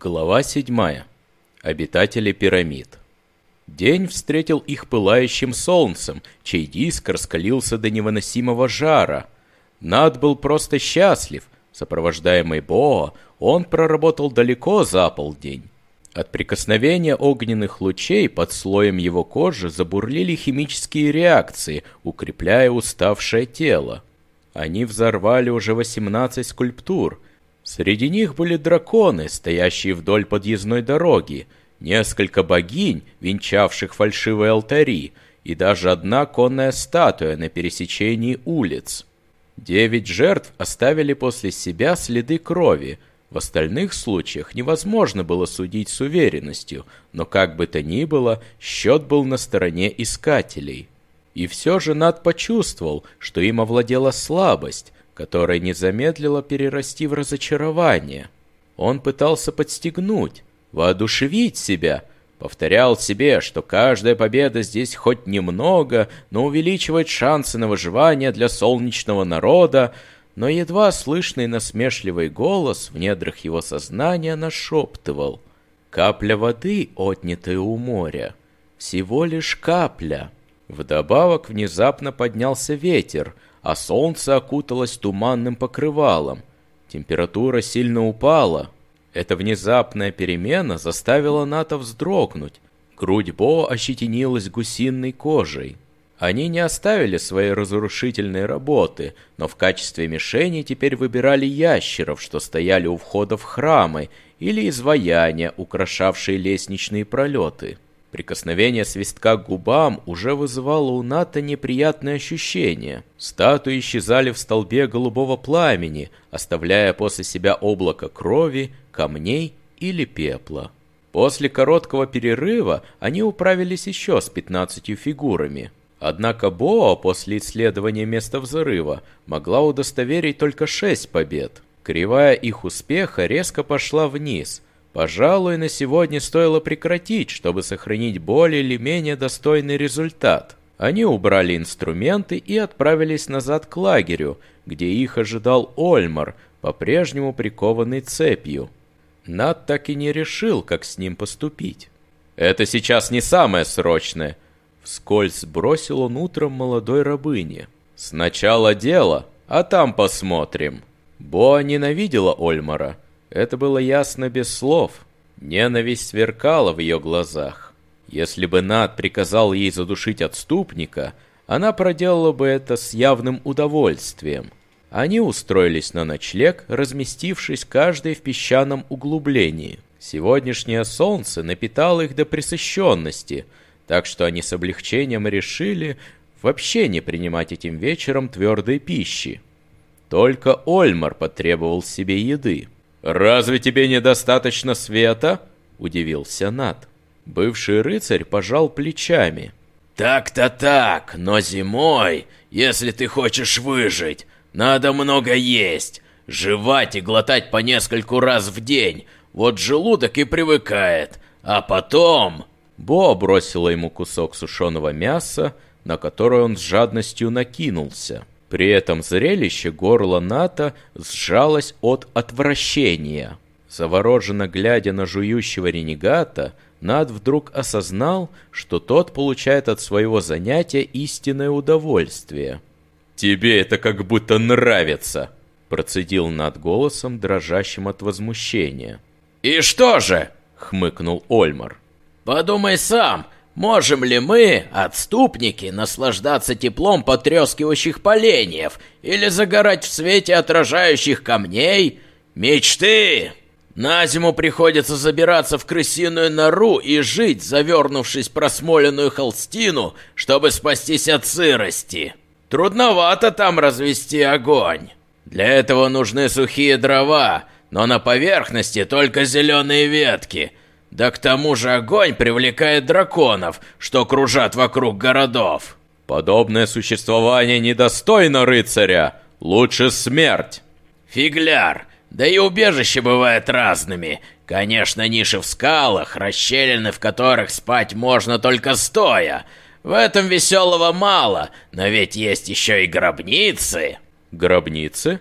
Глава 7. Обитатели пирамид. День встретил их пылающим солнцем, чей диск раскалился до невыносимого жара. Над был просто счастлив. Сопровождаемый Боа, он проработал далеко за полдень. От прикосновения огненных лучей под слоем его кожи забурлили химические реакции, укрепляя уставшее тело. Они взорвали уже 18 скульптур – Среди них были драконы, стоящие вдоль подъездной дороги, несколько богинь, венчавших фальшивые алтари, и даже одна конная статуя на пересечении улиц. Девять жертв оставили после себя следы крови. В остальных случаях невозможно было судить с уверенностью, но как бы то ни было, счет был на стороне искателей. И все же Над почувствовал, что им овладела слабость, которое не замедлило перерасти в разочарование. Он пытался подстегнуть, воодушевить себя, повторял себе, что каждая победа здесь хоть немного, но увеличивает шансы на выживание для солнечного народа, но едва слышный насмешливый голос в недрах его сознания нашептывал «Капля воды, отнятая у моря, всего лишь капля». Вдобавок внезапно поднялся ветер — а солнце окуталось туманным покрывалом. Температура сильно упала. Эта внезапная перемена заставила Ната вздрогнуть. Грудь Бо ощетинилась гусиной кожей. Они не оставили своей разрушительной работы, но в качестве мишени теперь выбирали ящеров, что стояли у входа в храмы, или изваяния, украшавшие лестничные пролеты. Прикосновение свистка к губам уже вызывало у Ната неприятные ощущения. Статуи исчезали в столбе голубого пламени, оставляя после себя облако крови, камней или пепла. После короткого перерыва они управились еще с пятнадцатью фигурами. Однако Боа после исследования места взрыва могла удостоверить только шесть побед. Кривая их успеха резко пошла вниз – Пожалуй, на сегодня стоило прекратить, чтобы сохранить более или менее достойный результат. Они убрали инструменты и отправились назад к лагерю, где их ожидал Ольмар, по-прежнему прикованный цепью. Над так и не решил, как с ним поступить. «Это сейчас не самое срочное», — вскользь бросил он утром молодой рабыне. «Сначала дело, а там посмотрим». Боа ненавидела Ольмара — это было ясно без слов. Ненависть сверкала в ее глазах. Если бы Над приказал ей задушить отступника, она проделала бы это с явным удовольствием. Они устроились на ночлег, разместившись каждый в песчаном углублении. Сегодняшнее солнце напитало их до пресыщенности, так что они с облегчением решили вообще не принимать этим вечером твердой пищи. Только Ольмар потребовал себе еды. «Разве тебе недостаточно света?» – удивился Нат. Бывший рыцарь пожал плечами. «Так-то так, но зимой, если ты хочешь выжить, надо много есть, жевать и глотать по нескольку раз в день. Вот желудок и привыкает, а потом...» Бо бросила ему кусок сушеного мяса, на который он с жадностью накинулся. При этом зрелище горло Ната сжалось от отвращения. Завороженно глядя на жующего ренегата, Над вдруг осознал, что тот получает от своего занятия истинное удовольствие. «Тебе это как будто нравится!» Процедил Над голосом, дрожащим от возмущения. «И что же?» — хмыкнул Ольмар. «Подумай сам, Можем ли мы, отступники, наслаждаться теплом потрескивающих поленьев или загорать в свете отражающих камней? Мечты! На зиму приходится забираться в крысиную нору и жить, завернувшись в просмоленную холстину, чтобы спастись от сырости. Трудновато там развести огонь. Для этого нужны сухие дрова, но на поверхности только зеленые ветки – да к тому же огонь привлекает драконов, что кружат вокруг городов. Подобное существование недостойно рыцаря. Лучше смерть. Фигляр. Да и убежища бывают разными. Конечно, ниши в скалах, расщелины в которых спать можно только стоя. В этом веселого мало, но ведь есть еще и гробницы. Гробницы?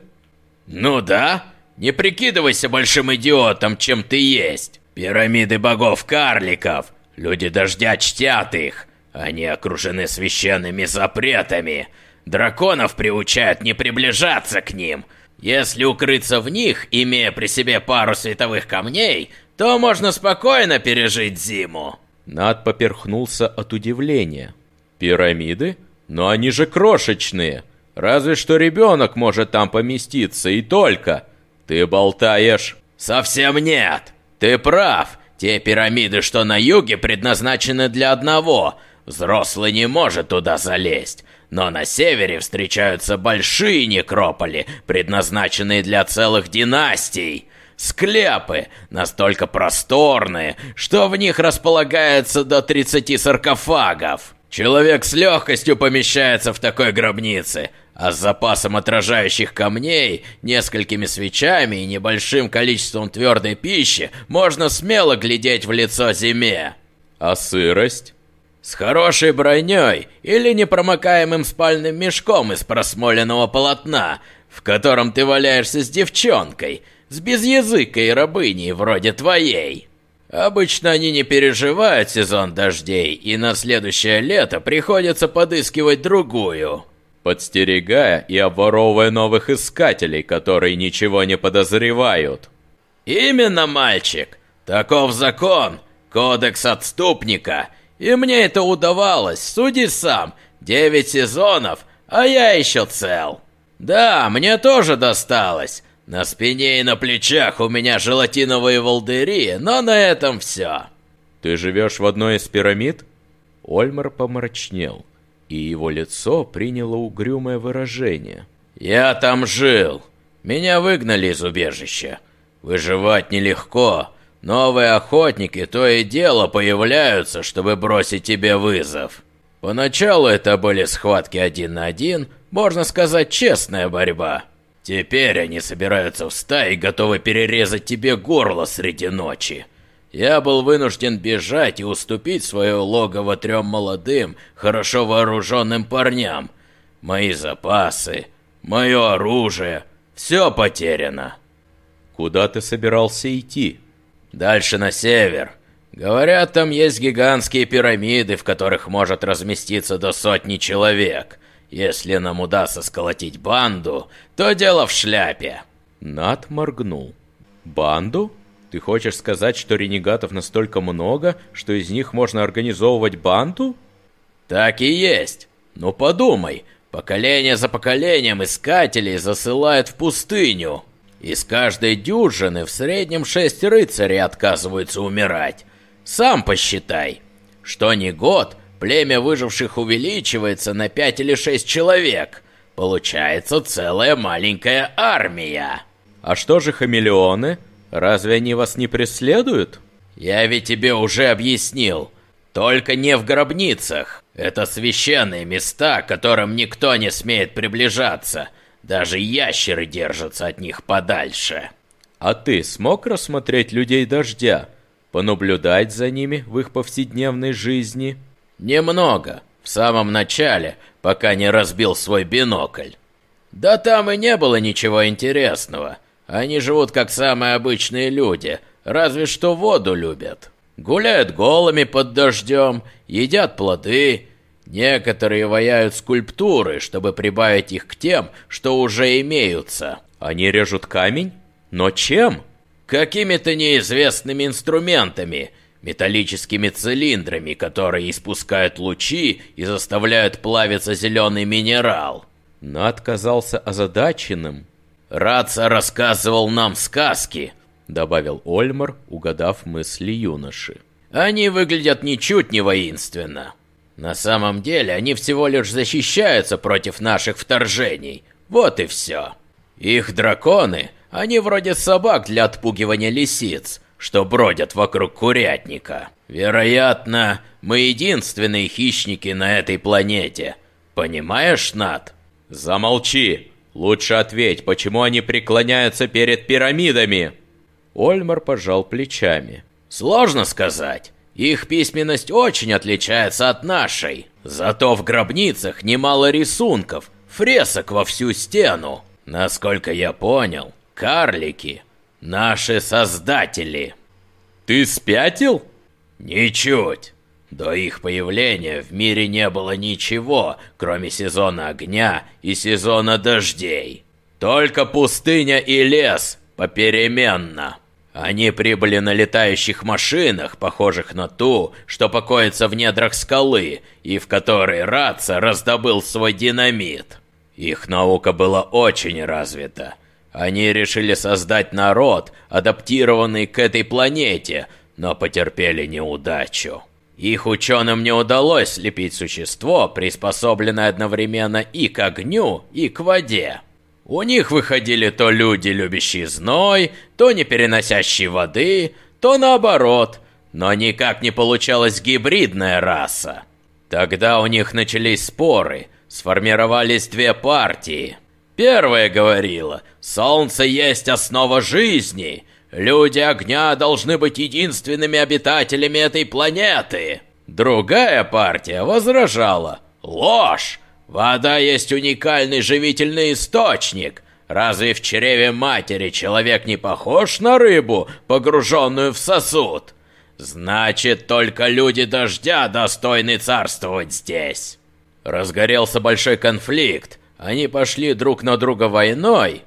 Ну да. Не прикидывайся большим идиотом, чем ты есть. Пирамиды богов-карликов. Люди дождя чтят их. Они окружены священными запретами. Драконов приучают не приближаться к ним. Если укрыться в них, имея при себе пару световых камней, то можно спокойно пережить зиму. Над поперхнулся от удивления. Пирамиды? Но они же крошечные. Разве что ребенок может там поместиться, и только. Ты болтаешь. Совсем нет. Ты прав. Те пирамиды, что на юге, предназначены для одного. Взрослый не может туда залезть. Но на севере встречаются большие некрополи, предназначенные для целых династий. Склепы настолько просторные, что в них располагается до 30 саркофагов. Человек с легкостью помещается в такой гробнице, а с запасом отражающих камней, несколькими свечами и небольшим количеством твердой пищи можно смело глядеть в лицо зиме. А сырость? С хорошей броней или непромокаемым спальным мешком из просмоленного полотна, в котором ты валяешься с девчонкой, с безязыкой рабыней вроде твоей. Обычно они не переживают сезон дождей, и на следующее лето приходится подыскивать другую подстерегая и обворовывая новых искателей, которые ничего не подозревают. «Именно, мальчик! Таков закон, кодекс отступника, и мне это удавалось, суди сам, девять сезонов, а я еще цел. Да, мне тоже досталось, на спине и на плечах у меня желатиновые волдыри, но на этом все». «Ты живешь в одной из пирамид?» Ольмар помрачнел и его лицо приняло угрюмое выражение. «Я там жил. Меня выгнали из убежища. Выживать нелегко. Новые охотники то и дело появляются, чтобы бросить тебе вызов. Поначалу это были схватки один на один, можно сказать, честная борьба. Теперь они собираются в стаи и готовы перерезать тебе горло среди ночи. Я был вынужден бежать и уступить свое логово трем молодым, хорошо вооруженным парням. Мои запасы, мое оружие, все потеряно. Куда ты собирался идти? Дальше на север. Говорят, там есть гигантские пирамиды, в которых может разместиться до сотни человек. Если нам удастся сколотить банду, то дело в шляпе. Нат моргнул. Банду? Ты хочешь сказать, что ренегатов настолько много, что из них можно организовывать банду? Так и есть. Но подумай, поколение за поколением искателей засылают в пустыню. Из каждой дюжины в среднем шесть рыцарей отказываются умирать. Сам посчитай. Что не год, племя выживших увеличивается на пять или шесть человек. Получается целая маленькая армия. А что же хамелеоны? Разве они вас не преследуют? Я ведь тебе уже объяснил. Только не в гробницах. Это священные места, к которым никто не смеет приближаться. Даже ящеры держатся от них подальше. А ты смог рассмотреть людей дождя? Понаблюдать за ними в их повседневной жизни? Немного. В самом начале, пока не разбил свой бинокль. Да там и не было ничего интересного. Они живут как самые обычные люди, разве что воду любят. Гуляют голыми под дождем, едят плоды. Некоторые ваяют скульптуры, чтобы прибавить их к тем, что уже имеются. Они режут камень? Но чем? Какими-то неизвестными инструментами, металлическими цилиндрами, которые испускают лучи и заставляют плавиться зеленый минерал. Над казался озадаченным. Раца рассказывал нам сказки», — добавил Ольмар, угадав мысли юноши. «Они выглядят ничуть не воинственно. На самом деле они всего лишь защищаются против наших вторжений. Вот и все. Их драконы, они вроде собак для отпугивания лисиц, что бродят вокруг курятника. Вероятно, мы единственные хищники на этой планете. Понимаешь, Над?» «Замолчи!» Лучше ответь, почему они преклоняются перед пирамидами?» Ольмар пожал плечами. «Сложно сказать. Их письменность очень отличается от нашей. Зато в гробницах немало рисунков, фресок во всю стену. Насколько я понял, Карлики — наши создатели. Ты спятил? Ничуть. До их появления в мире не было ничего, кроме сезона огня и сезона дождей. Только пустыня и лес попеременно. Они прибыли на летающих машинах, похожих на ту, что покоится в недрах скалы, и в которой Раца раздобыл свой динамит. Их наука была очень развита. Они решили создать народ, адаптированный к этой планете, но потерпели неудачу. Их ученым не удалось слепить существо, приспособленное одновременно и к огню, и к воде. У них выходили то люди, любящие зной, то не переносящие воды, то наоборот, но никак не получалась гибридная раса. Тогда у них начались споры, сформировались две партии. Первая говорила, солнце есть основа жизни, люди огня должны быть единственными обитателями этой планеты. Другая партия возражала, ложь, Вода есть уникальный живительный источник. Разве в чреве матери человек не похож на рыбу, погруженную в сосуд? Значит, только люди дождя достойны царствовать здесь. Разгорелся большой конфликт. Они пошли друг на друга войной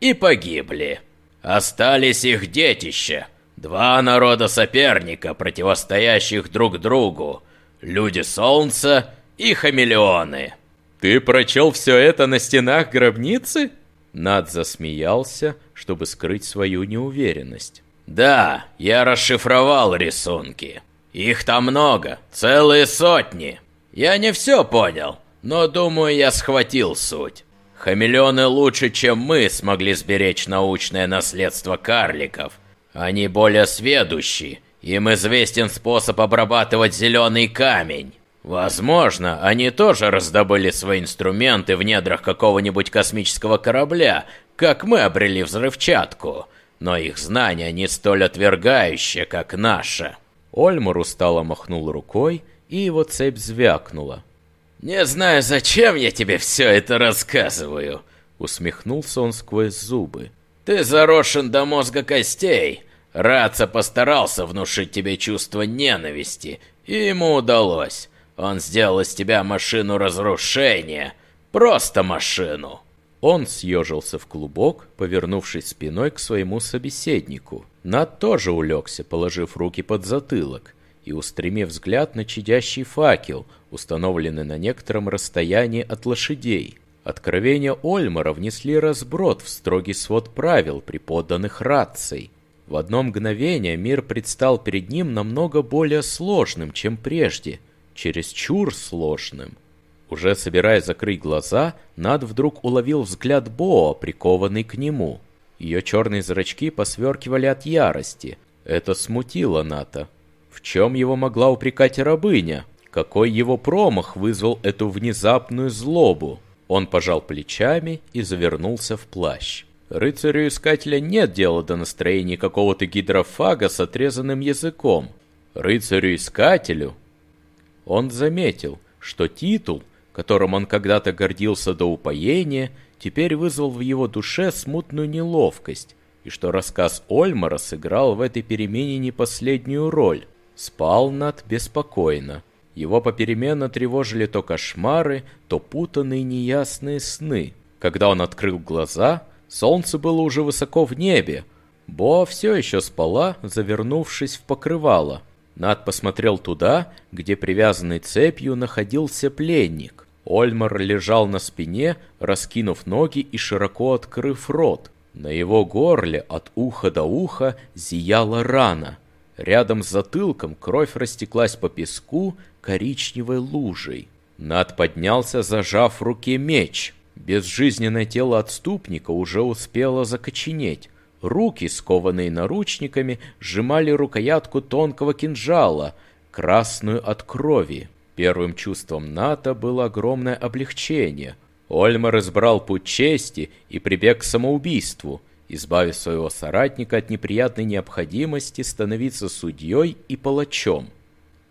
и погибли. Остались их детища. Два народа соперника, противостоящих друг другу. Люди Солнца и хамелеоны. «Ты прочел все это на стенах гробницы?» Над засмеялся, чтобы скрыть свою неуверенность. «Да, я расшифровал рисунки. Их там много, целые сотни. Я не все понял, но думаю, я схватил суть. Хамелеоны лучше, чем мы, смогли сберечь научное наследство карликов. Они более сведущие, им известен способ обрабатывать зеленый камень. Возможно, они тоже раздобыли свои инструменты в недрах какого-нибудь космического корабля, как мы обрели взрывчатку, но их знания не столь отвергающие, как наши. Ольмар устало махнул рукой, и его цепь звякнула. «Не знаю, зачем я тебе все это рассказываю», — усмехнулся он сквозь зубы. «Ты заросшен до мозга костей. Раца постарался внушить тебе чувство ненависти, и ему удалось. Он сделал из тебя машину разрушения. Просто машину. Он съежился в клубок, повернувшись спиной к своему собеседнику. Над тоже улегся, положив руки под затылок и устремив взгляд на чадящий факел, установленный на некотором расстоянии от лошадей. Откровения Ольмара внесли разброд в строгий свод правил, преподанных рацией. В одно мгновение мир предстал перед ним намного более сложным, чем прежде – чересчур сложным. Уже собираясь закрыть глаза, Над вдруг уловил взгляд Боа, прикованный к нему. Ее черные зрачки посверкивали от ярости. Это смутило Ната. В чем его могла упрекать рабыня? Какой его промах вызвал эту внезапную злобу? Он пожал плечами и завернулся в плащ. Рыцарю-искателя нет дела до настроения какого-то гидрофага с отрезанным языком. Рыцарю-искателю он заметил, что титул, которым он когда-то гордился до упоения, теперь вызвал в его душе смутную неловкость, и что рассказ Ольмара сыграл в этой перемене не последнюю роль. Спал Над беспокойно. Его попеременно тревожили то кошмары, то путанные неясные сны. Когда он открыл глаза, солнце было уже высоко в небе. Боа все еще спала, завернувшись в покрывало. Над посмотрел туда, где привязанный цепью находился пленник. Ольмар лежал на спине, раскинув ноги и широко открыв рот. На его горле от уха до уха зияла рана. Рядом с затылком кровь растеклась по песку коричневой лужей. Над поднялся, зажав в руке меч. Безжизненное тело отступника уже успело закоченеть. Руки, скованные наручниками, сжимали рукоятку тонкого кинжала, красную от крови. Первым чувством НАТО было огромное облегчение. Ольмар избрал путь чести и прибег к самоубийству, избавив своего соратника от неприятной необходимости становиться судьей и палачом.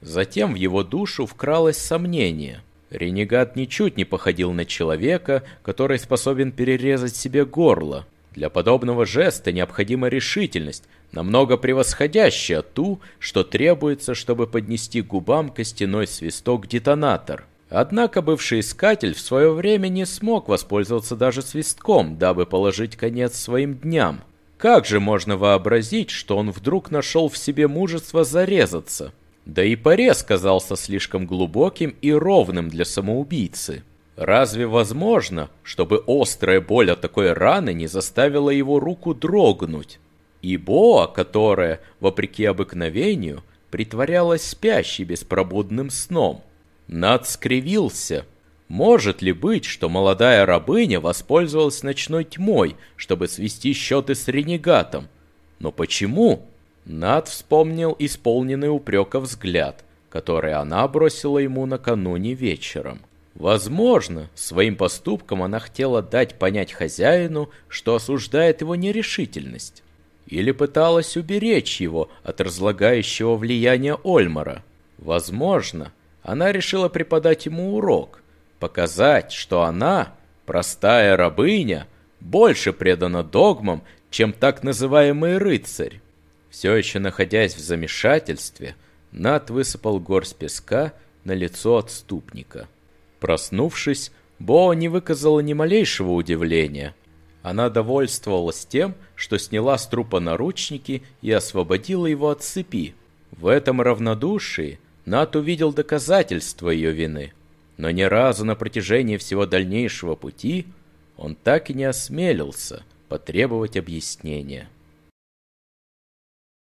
Затем в его душу вкралось сомнение. Ренегат ничуть не походил на человека, который способен перерезать себе горло. Для подобного жеста необходима решительность, намного превосходящая ту, что требуется, чтобы поднести губам костяной свисток-детонатор. Однако бывший искатель в свое время не смог воспользоваться даже свистком, дабы положить конец своим дням. Как же можно вообразить, что он вдруг нашел в себе мужество зарезаться? Да и порез казался слишком глубоким и ровным для самоубийцы. Разве возможно, чтобы острая боль от такой раны не заставила его руку дрогнуть? И Боа, которая, вопреки обыкновению, притворялась спящей беспробудным сном. Над скривился. Может ли быть, что молодая рабыня воспользовалась ночной тьмой, чтобы свести счеты с ренегатом? Но почему? Над вспомнил исполненный упрека взгляд, который она бросила ему накануне вечером. Возможно, своим поступком она хотела дать понять хозяину, что осуждает его нерешительность. Или пыталась уберечь его от разлагающего влияния Ольмара. Возможно, она решила преподать ему урок, показать, что она, простая рабыня, больше предана догмам, чем так называемый рыцарь. Все еще находясь в замешательстве, Нат высыпал горсть песка на лицо отступника. Проснувшись, Бо не выказала ни малейшего удивления. Она довольствовалась тем, что сняла с трупа наручники и освободила его от цепи. В этом равнодушии Нат увидел доказательства ее вины, но ни разу на протяжении всего дальнейшего пути он так и не осмелился потребовать объяснения.